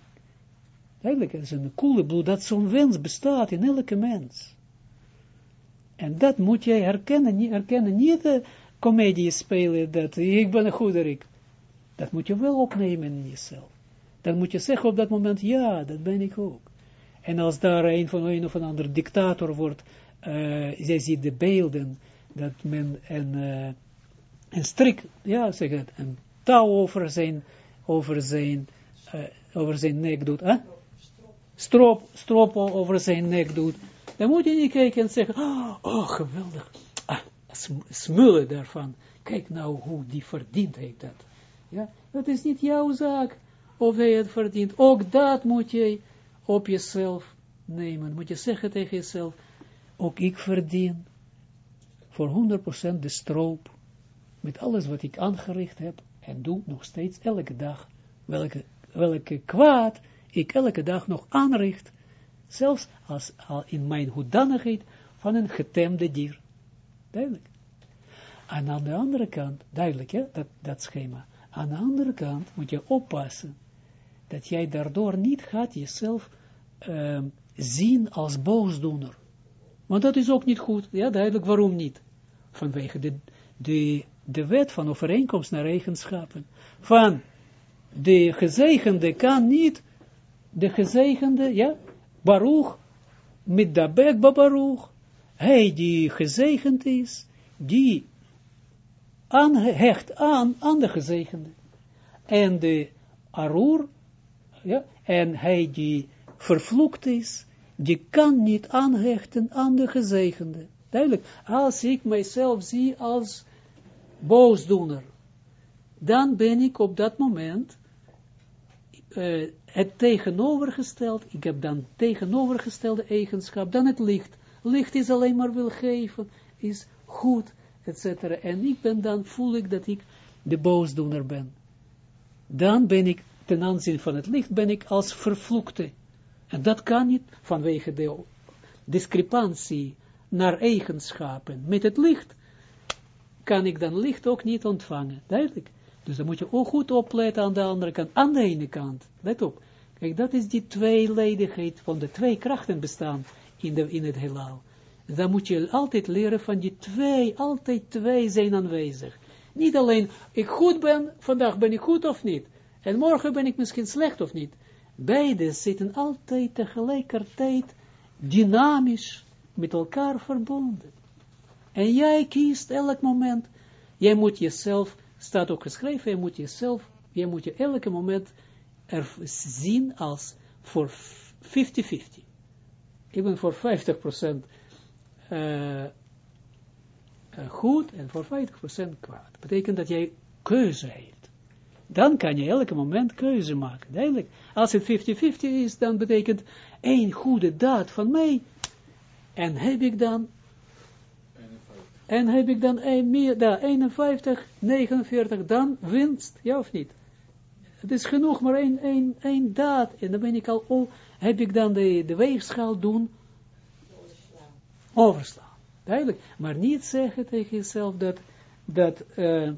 Eigenlijk is een koele bloed, dat zo'n wens bestaat in elke mens. En dat moet jij herkennen, niet, herkennen, niet de comedie spelen, dat ik ben een goederik. Dat moet je wel opnemen in jezelf. Dan moet je zeggen op dat moment, ja, dat ben ik ook. En als daar een van een of een ander dictator wordt, uh, zij ziet de beelden, dat men een, uh, een strik, ja, zeg het, een touw over zijn, over zijn, uh, over zijn nek doet, hè? Strop, over zijn nek doet, dan moet je niet kijken en zeggen, oh, oh geweldig, ah, smullen daarvan, kijk nou hoe die verdient heeft dat. Ja, dat is niet jouw zaak of hij het verdient. Ook dat moet je op jezelf nemen. Moet je zeggen tegen jezelf, ook ik verdien voor 100% de stroop met alles wat ik aangericht heb en doe nog steeds elke dag. Welke, welke kwaad ik elke dag nog aanricht, zelfs als al in mijn hoedanigheid van een getemde dier. Duidelijk. En aan de andere kant, duidelijk, hè, dat, dat schema. Aan de andere kant moet je oppassen dat jij daardoor niet gaat jezelf uh, zien als boosdoener. Want dat is ook niet goed. Ja, duidelijk waarom niet. Vanwege de, de, de wet van overeenkomst naar eigenschappen. Van de gezegende kan niet, de gezegende, ja, Baruch, met de bek Baruch, hij die gezegend is, die aanhecht aan, aan de gezegende. En de Arur, ja, en hij die vervloekt is, die kan niet aanhechten aan de gezegende. Duidelijk, als ik mijzelf zie als boosdoener, dan ben ik op dat moment uh, het tegenovergesteld, ik heb dan tegenovergestelde eigenschap, dan het licht. Licht is alleen maar wil geven, is goed, etc. En ik ben dan, voel ik dat ik de boosdoener ben. Dan ben ik, ten aanzien van het licht, ben ik als vervloekte. En dat kan niet vanwege de discrepantie naar eigenschappen. Met het licht kan ik dan licht ook niet ontvangen. Duidelijk. Dus dan moet je ook goed opletten aan de andere kant. Aan de ene kant. Let op. Kijk, dat is die tweeledigheid van de twee krachten bestaan in, de, in het heelal. Dan moet je altijd leren van die twee, altijd twee zijn aanwezig. Niet alleen, ik goed ben, vandaag ben ik goed of niet. En morgen ben ik misschien slecht of niet. Beide zitten altijd tegelijkertijd dynamisch met elkaar verbonden. En jij kiest elk moment, jij moet jezelf, staat ook geschreven, jij moet jezelf, jij moet je elke moment er zien als voor 50-50. Ik ben voor 50% uh, uh, goed en voor 50% kwaad. Dat betekent dat jij keuze heeft. Dan kan je elke moment keuze maken. Duidelijk. Als het 50-50 is, dan betekent één goede daad van mij. En heb ik dan en heb ik dan een meer, da, 51, 49, dan winst, ja of niet? Het is genoeg, maar één, één, één daad. En dan ben ik al, oh, heb ik dan de, de weegschaal doen? Overslaan. Duidelijk. Maar niet zeggen tegen jezelf dat, dat uh,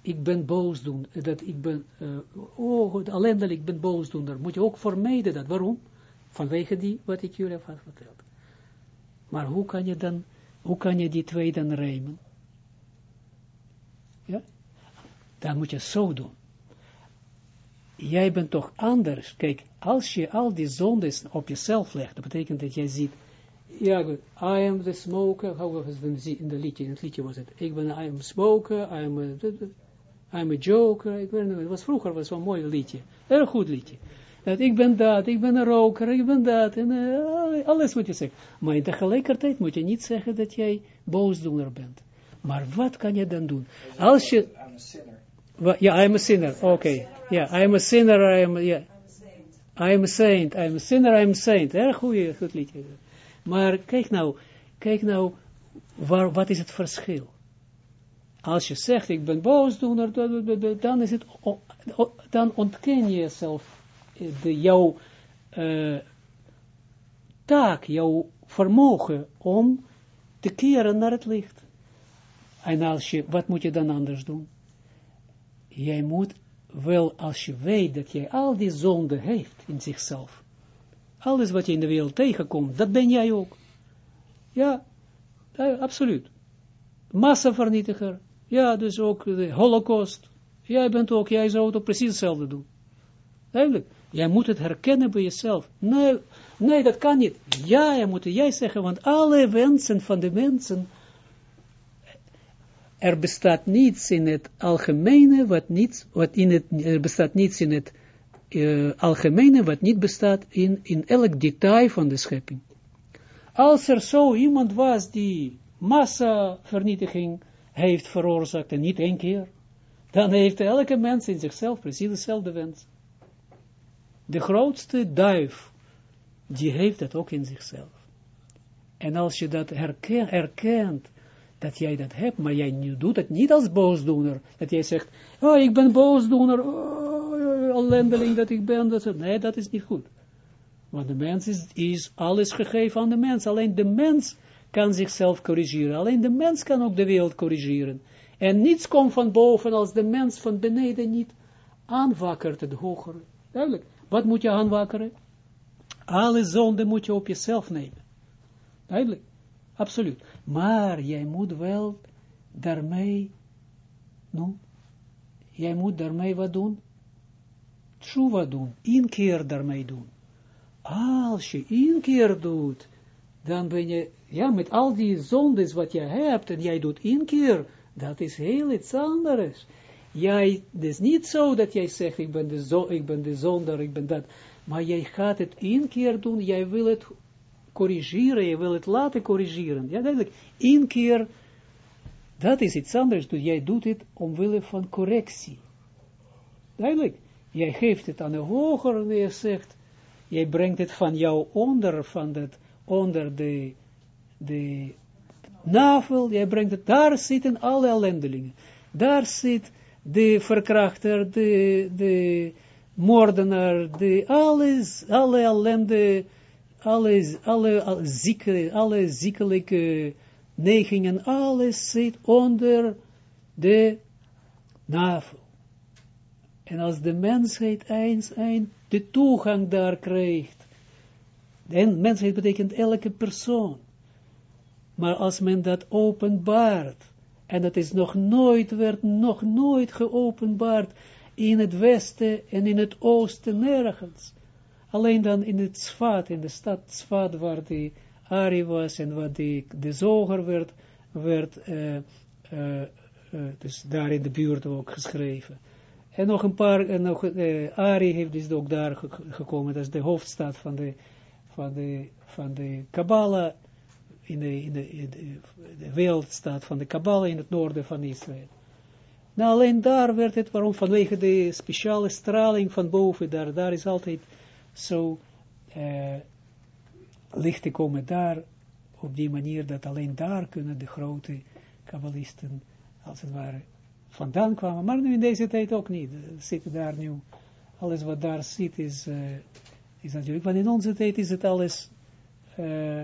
ik ben boosdoen, dat ik ben, uh, oh, alleen dat ik ben boosdoener. Moet je ook vermijden dat. Waarom? Vanwege die, wat ik jullie heb verteld. Maar hoe kan je dan, hoe kan je die twee dan rijmen? Ja? Dan moet je zo doen jij bent toch anders. Kijk, als je al die zondes op jezelf legt, dat betekent dat jij ziet, ja goed, I am the smoker, how was het in de liedje, in het liedje was het, ik ben, I am smoker, I am a, I am a joker, ik ben, het was vroeger was zo'n mooi liedje, erg goed liedje. Dat ik ben dat, ik ben een roker, ik ben dat, en uh, alles moet je zeggen. Maar in tegelijkertijd moet je niet zeggen dat jij boosdoener bent. Maar wat kan je dan doen? Als je... Ja, I am a sinner. Oké. Okay. Yeah, I am a sinner. I am, yeah. I am a saint. I am a sinner. I am a saint. Erg goeie, goed liedje. Maar kijk nou, kijk nou, waar, wat is het verschil? Als je zegt, ik ben boosdoener, dan is het, dan ontken je jezelf de, jouw uh, taak, jouw vermogen om te keren naar het licht. En als je, wat moet je dan anders doen? jij moet wel, als je weet dat jij al die zonde heeft in zichzelf, alles wat je in de wereld tegenkomt, dat ben jij ook. Ja, absoluut. Massavernietiger, ja, dus ook de holocaust. Jij bent ook, jij zou het ook precies hetzelfde doen. Duidelijk. Jij moet het herkennen bij jezelf. Nee, nee, dat kan niet. Ja, jij moet jij zeggen, want alle wensen van de mensen er bestaat niets in het algemene, wat niet, wat in het, er bestaat niets in het uh, algemene, wat niet bestaat in, in elk detail van de schepping. Als er zo iemand was die massavernietiging heeft veroorzaakt, en niet één keer, dan heeft elke mens in zichzelf precies dezelfde wens. De grootste duif, die heeft dat ook in zichzelf. En als je dat herkent, dat jij dat hebt, maar jij doet het niet als boosdoener. Dat jij zegt, oh, ik ben boosdoener, oh, ellendeling dat ik ben. Dat, nee, dat is niet goed. Want de mens is, is alles gegeven aan de mens. Alleen de mens kan zichzelf corrigeren. Alleen de mens kan ook de wereld corrigeren. En niets komt van boven als de mens van beneden niet aanwakkert het hogere. Duidelijk. Wat moet je aanwakkeren? Alle zonde moet je op jezelf nemen. Duidelijk. Absoluut. Maar jij moet wel daarmee, nou, jij moet daarmee wat doen? Tshuva doen. keer daarmee doen. Als je één keer doet, dan ben je, ja, met al die zondes wat je hebt, en jij doet één keer, dat is heel iets anders. Jij, is niet zo dat jij zegt, ik ben de, zo, ik ben de zonder, ik ben dat, maar jij gaat het één keer doen, jij wil het corrigeren, je wil het laten corrigeren. Ja, duidelijk, keer, dat is iets anders, dus jij doet het omwille van correctie. Duidelijk, jij geeft het aan een hoger en je zegt, jij brengt het van jou onder, van dat, onder de, de navel, jij brengt het, daar zitten alle ellendelingen. Daar zit de verkrachter, de, de moordenaar, de alles, alle ellende, alle, alle, alle, zieke, alle ziekelijke neigingen, alles zit onder de navel. En als de mensheid eens een de toegang daar krijgt, en mensheid betekent elke persoon, maar als men dat openbaart, en dat is nog nooit, werd nog nooit geopenbaard in het westen en in het oosten nergens. Alleen dan in het Svat, in de stad Svat, waar die Ari was en waar die, de zoger werd, werd uh, uh, uh, dus daar in de buurt ook geschreven. En nog een paar, en nog, Ari heeft dus ook daar gekomen, dat is de hoofdstad van de, van de, van de Kabbalah, in de, in de, de, wereldstad van de Kabbalah in het noorden van Israël. Nou, alleen daar werd het, waarom? Vanwege de speciale straling van boven, daar, daar is altijd zo uh, lichten komen daar, op die manier dat alleen daar kunnen de grote kabbalisten, als het ware, vandaan kwamen. Maar nu in deze tijd ook niet. Zitten daar nu, alles wat daar zit is, uh, is natuurlijk, want in onze tijd is het alles uh,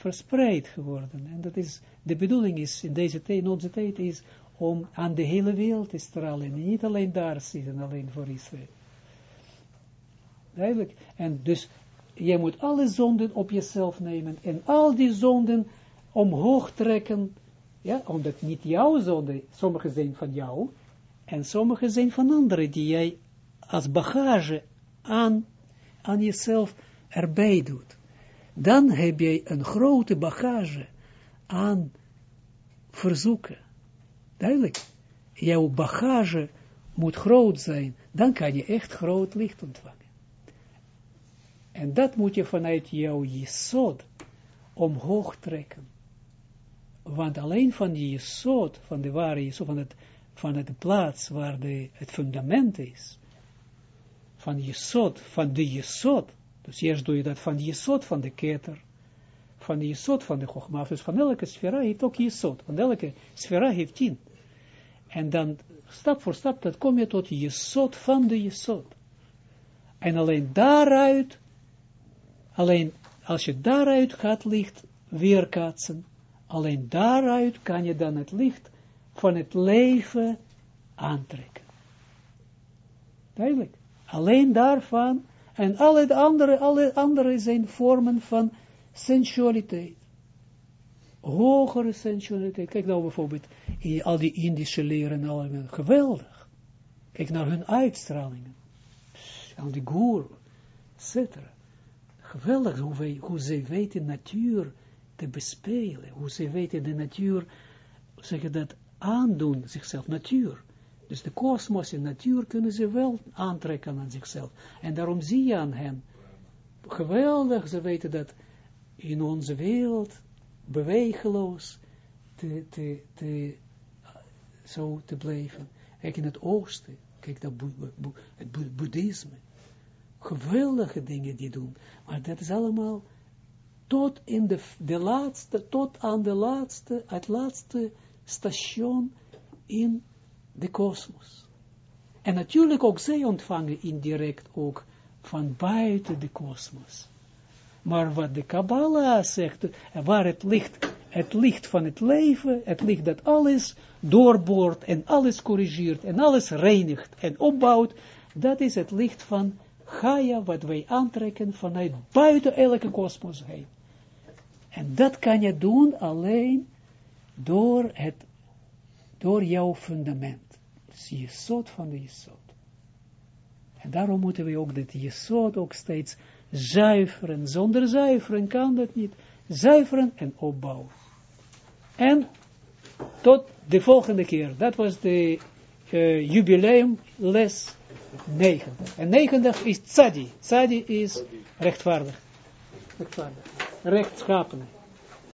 verspreid geworden. En dat is, de bedoeling is in deze tijd, in onze tijd, is om aan de hele wereld te stralen. En niet alleen daar zitten, alleen voor Israël. Duidelijk. En dus, je moet alle zonden op jezelf nemen. En al die zonden omhoog trekken. Ja, omdat niet jouw zonden, sommige zijn van jou. En sommige zijn van anderen, die jij als bagage aan, aan jezelf erbij doet dan heb je een grote bagage aan verzoeken. Duidelijk. Jouw bagage moet groot zijn, dan kan je echt groot licht ontvangen. En dat moet je vanuit jouw jesod omhoog trekken. Want alleen van die jesod, van de ware jesod, van het, van het plaats waar de, het fundament is, van jesod, van de jesod, dus eerst doe je dat van de jesot van de keter, van de jesot van de chogma, dus van elke sfera heeft ook jesot, want elke sfera heeft tien. En dan stap voor stap, dat kom je tot jesot van de jesot. En alleen daaruit, alleen als je daaruit gaat licht weerkaatsen, alleen daaruit kan je dan het licht van het leven aantrekken. Duidelijk. Alleen daarvan en alle andere, alle andere zijn vormen van sensualiteit. Hogere sensualiteit. Kijk nou bijvoorbeeld, in al die Indische leren, allemaal, geweldig. Kijk naar hun uitstralingen. Al die guru, etc. Geweldig hoe, wij, weten natuur te bespelen. Hoe ze weten de natuur, zeg je dat, aandoen zichzelf, natuur. Dus de kosmos en natuur kunnen ze wel aantrekken aan zichzelf. En daarom zie je aan hen, geweldig, ze weten dat in onze wereld, bewegeloos, te, te, te, zo te blijven. Kijk in het oosten, kijk dat het boeddhisme. Geweldige dingen die doen. Maar dat is allemaal tot in de, de laatste, tot aan de laatste, het laatste station in de kosmos. En natuurlijk ook zij ontvangen indirect ook van buiten de kosmos. Maar wat de Kabbalah zegt, waar het licht, het licht van het leven, het licht dat alles doorboort en alles corrigeert en alles reinigt en opbouwt, Dat is het licht van Gaia, wat wij aantrekken vanuit buiten elke kosmos heen. En dat kan je doen alleen door, het, door jouw fundament. Je soort van de jesot. En daarom moeten we ook dit jesot ook steeds zuiveren. Zonder zuiveren kan dat niet. Zuiveren en opbouwen. En tot de volgende keer. Dat was de uh, jubileum les 90. En 90 is tzadi. Tzadi is rechtvaardig. Rechtvaardig. Rechtschapen.